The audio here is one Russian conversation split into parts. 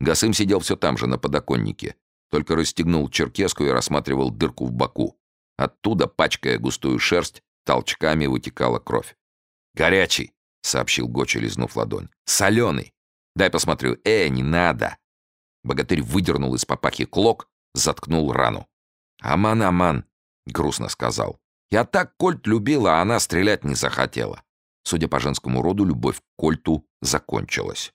Гасым сидел все там же, на подоконнике, только расстегнул черкеску и рассматривал дырку в боку. Оттуда, пачкая густую шерсть, толчками вытекала кровь. «Горячий!» — сообщил Гочи, лизнув ладонь. «Соленый! Дай посмотрю. Э, не надо!» Богатырь выдернул из папахи клок, заткнул рану. «Аман, аман!» — грустно сказал. «Я так Кольт любила, а она стрелять не захотела». Судя по женскому роду, любовь к Кольту закончилась.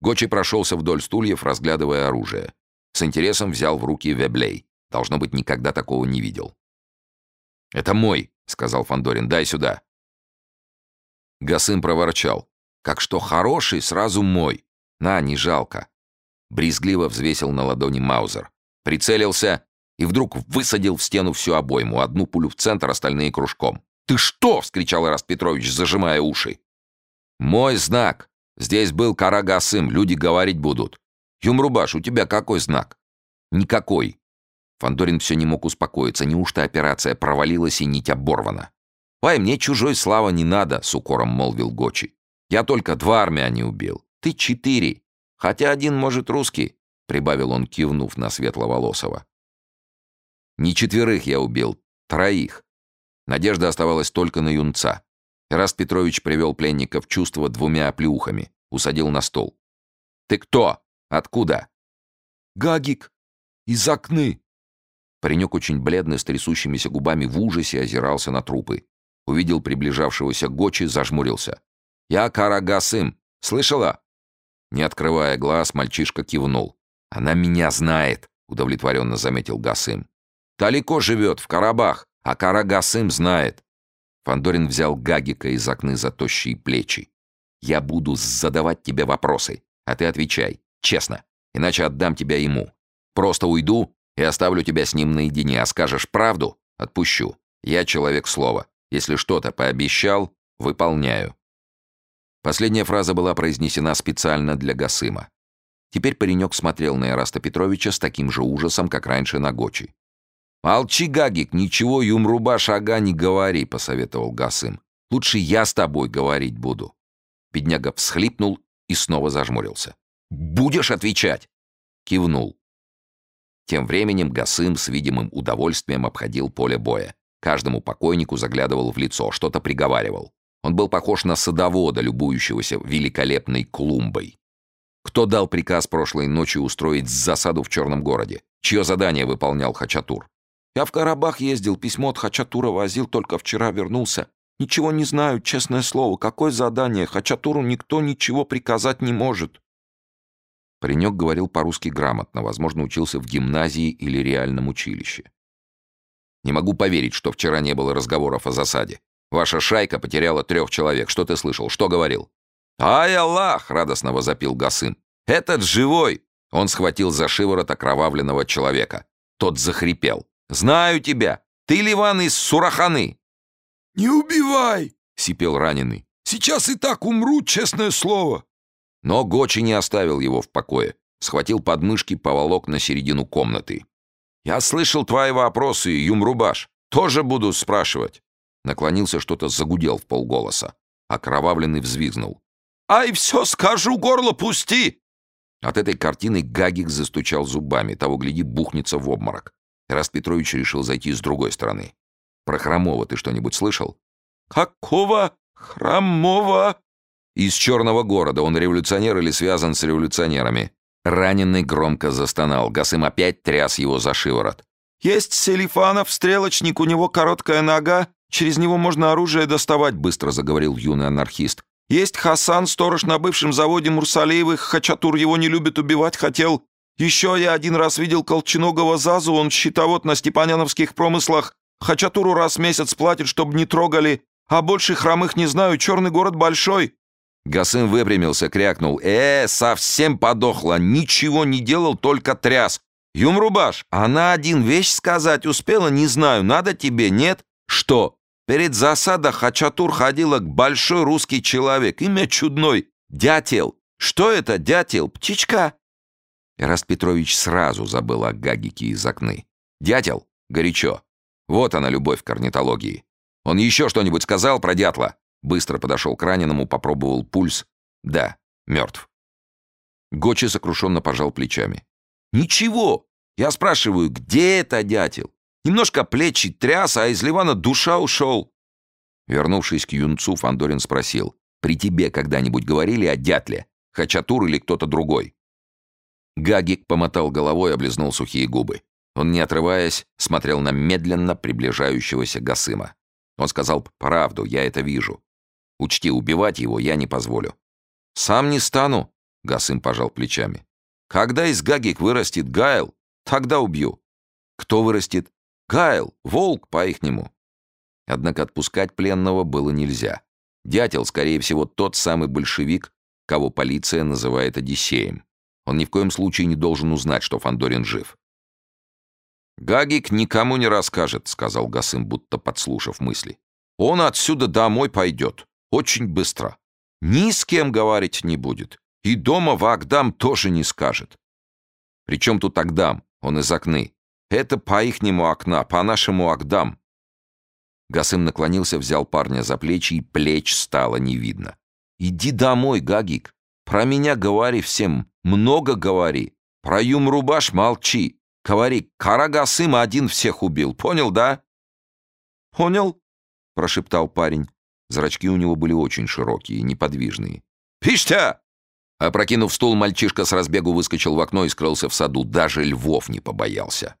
Гочи прошелся вдоль стульев, разглядывая оружие. С интересом взял в руки веблей. Должно быть, никогда такого не видел. «Это мой», — сказал Фандорин. «Дай сюда». Гасым проворчал. «Как что хороший, сразу мой. На, не жалко». Брезгливо взвесил на ладони Маузер. Прицелился и вдруг высадил в стену всю обойму. Одну пулю в центр, остальные кружком. «Ты что?» — вскричал Раст Петрович, зажимая уши. «Мой знак. Здесь был Карагасым, люди говорить будут. Юмрубаш, у тебя какой знак?» «Никакой». Фандорин все не мог успокоиться. Неужто операция провалилась и нить оборвана? «Ой, мне чужой слава не надо», — с укором молвил Гочи. «Я только два армяне убил. Ты четыре. Хотя один, может, русский», — прибавил он, кивнув на Светловолосого. «Не четверых я убил, троих. Надежда оставалась только на юнца. Раст Петрович привел пленника в чувство двумя оплеухами, усадил на стол. «Ты кто? Откуда?» «Гагик. Из окны». Паренек очень бледный, с трясущимися губами в ужасе озирался на трупы. Увидел приближавшегося Гочи, зажмурился. «Я Карагасым. Слышала?» Не открывая глаз, мальчишка кивнул. «Она меня знает», — удовлетворенно заметил Гасым. «Далеко живет, в Карабах, а Карагасым знает. Фандорин взял Гагика из окны за тощие плечи. «Я буду задавать тебе вопросы, а ты отвечай, честно, иначе отдам тебя ему. Просто уйду и оставлю тебя с ним наедине, а скажешь правду — отпущу. Я человек слова. Если что-то пообещал, выполняю». Последняя фраза была произнесена специально для Гасыма. Теперь паренек смотрел на Ираста Петровича с таким же ужасом, как раньше на Гочи. «Молчи, Гагик, ничего юмруба шага не говори», — посоветовал Гасым. «Лучше я с тобой говорить буду». Бедняга всхлипнул и снова зажмурился. «Будешь отвечать?» Кивнул. Тем временем Гасым с видимым удовольствием обходил поле боя. Каждому покойнику заглядывал в лицо, что-то приговаривал. Он был похож на садовода, любующегося великолепной клумбой. Кто дал приказ прошлой ночью устроить засаду в Черном городе? Чье задание выполнял Хачатур? Я в Карабах ездил, письмо от Хачатура возил, только вчера вернулся. Ничего не знаю, честное слово. Какое задание? Хачатуру никто ничего приказать не может». Паренек говорил по-русски грамотно, возможно, учился в гимназии или реальном училище. «Не могу поверить, что вчера не было разговоров о засаде. Ваша шайка потеряла трех человек. Что ты слышал? Что говорил?» «Ай, Аллах!» — радостно возопил Гасым. «Этот живой!» Он схватил за шиворот окровавленного человека. Тот захрипел. Знаю тебя. Ты Ливан из Сураханы. Не убивай, сипел раненый. Сейчас и так умру, честное слово. Но Гочи не оставил его в покое. Схватил подмышки, поволок на середину комнаты. «Я слышал твои вопросы, Юмрубаш. Тоже буду спрашивать». Наклонился, что-то загудел в полголоса. Окровавленный взвизгнул. «Ай, все скажу, горло пусти!» От этой картины Гагик застучал зубами, того, гляди, бухнется в обморок. Раст Петрович решил зайти с другой стороны. «Про Хромова ты что-нибудь слышал?» «Какого Хромова?» «Из Черного города. Он революционер или связан с революционерами?» Раненый громко застонал. Гасым опять тряс его за шиворот. «Есть Селифанов, стрелочник, у него короткая нога. Через него можно оружие доставать», — быстро заговорил юный анархист. «Есть Хасан, сторож на бывшем заводе Мурсалеевых. Хачатур его не любит, убивать хотел. Еще я один раз видел колченогого Зазу, он щитовод на степаняновских промыслах. Хачатуру раз в месяц платит, чтобы не трогали. А больше хромых не знаю, черный город большой». Гасым выпрямился, крякнул. «Э, совсем подохла, ничего не делал, только тряс. Юмрубаш, она один вещь сказать успела, не знаю, надо тебе, нет? Что? Перед засадой Хачатур ходила к большой русский человек, имя чудной, дятел. Что это, дятел? Птичка? Эраст Петрович сразу забыл о гагике из окны. «Дятел? Горячо. Вот она, любовь к орнитологии. Он еще что-нибудь сказал про дятла?» Быстро подошел к раненому, попробовал пульс. «Да, мертв». Гочи сокрушенно пожал плечами. «Ничего! Я спрашиваю, где это дятел? Немножко плечи тряс, а из Ливана душа ушел!» Вернувшись к юнцу, Фандорин спросил, «При тебе когда-нибудь говорили о дятле? Хачатур или кто-то другой?» Гагик помотал головой и облизнул сухие губы. Он, не отрываясь, смотрел на медленно приближающегося Гасыма. Он сказал правду, я это вижу. Учти, убивать его я не позволю. «Сам не стану», — Гасым пожал плечами. «Когда из Гагик вырастет Гайл, тогда убью». «Кто вырастет?» «Гайл, волк по-ихнему». Однако отпускать пленного было нельзя. Дятел, скорее всего, тот самый большевик, кого полиция называет Одиссеем. Он ни в коем случае не должен узнать, что Фандорин жив. «Гагик никому не расскажет», — сказал Гасым, будто подслушав мысли. «Он отсюда домой пойдет. Очень быстро. Ни с кем говорить не будет. И дома в Агдам тоже не скажет». «Причем тут Агдам? Он из окны. Это по-ихнему окна, по-нашему Агдам». Гасым наклонился, взял парня за плечи, и плеч стало не видно. «Иди домой, Гагик. Про меня говори всем, много говори. Про Юмрубаш молчи. Говори, Карагасым один всех убил, понял, да?» «Понял», — прошептал парень. Зрачки у него были очень широкие, неподвижные. «Пиштя!» Опрокинув стул, мальчишка с разбегу выскочил в окно и скрылся в саду. Даже львов не побоялся.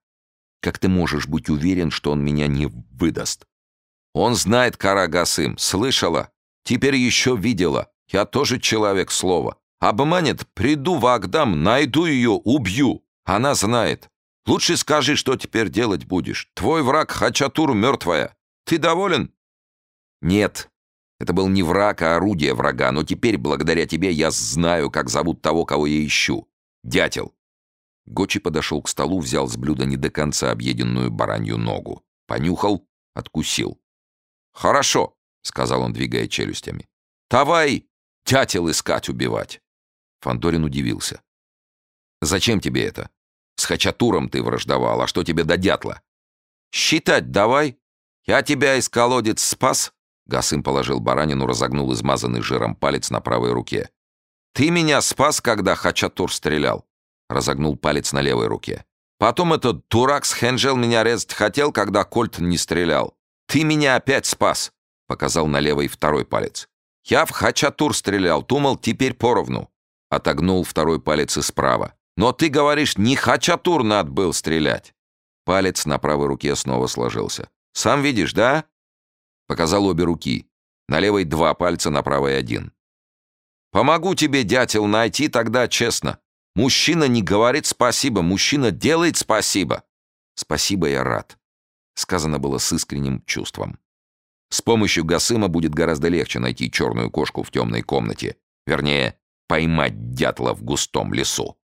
«Как ты можешь быть уверен, что он меня не выдаст?» «Он знает Карагасым, слышала? Теперь еще видела. Я тоже человек слова. Обманет, приду в Агдам, найду ее, убью. Она знает. Лучше скажи, что теперь делать будешь. Твой враг Хачатур мертвая. Ты доволен?» «Нет. Это был не враг, а орудие врага. Но теперь, благодаря тебе, я знаю, как зовут того, кого я ищу. Дятел». Гочи подошел к столу, взял с блюда не до конца объеденную баранью ногу. Понюхал, откусил. «Хорошо», — сказал он, двигая челюстями. «Давай дятел искать, убивать». Фандорин удивился. «Зачем тебе это? С Хачатуром ты враждовал, а что тебе до дятла? Считать давай. Я тебя из колодец спас. Гасым положил баранину, разогнул измазанный жиром палец на правой руке. Ты меня спас, когда Хачатур стрелял. Разогнул палец на левой руке. Потом этот дурак с Хенджел меня резать хотел, когда Кольт не стрелял. Ты меня опять спас. Показал на левый второй палец. Я в Хачатур стрелял, думал, теперь поровну. Отогнул второй палец справа. Но ты говоришь, не Хачатур надо был стрелять. Палец на правой руке снова сложился. Сам видишь, да? Показал обе руки. На левой два пальца, на правой один. Помогу тебе, дятел, найти тогда честно. Мужчина не говорит спасибо, мужчина делает спасибо. Спасибо, я рад. Сказано было с искренним чувством. С помощью Гасыма будет гораздо легче найти черную кошку в темной комнате. Вернее, поймать дятла в густом лесу.